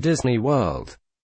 Disney World.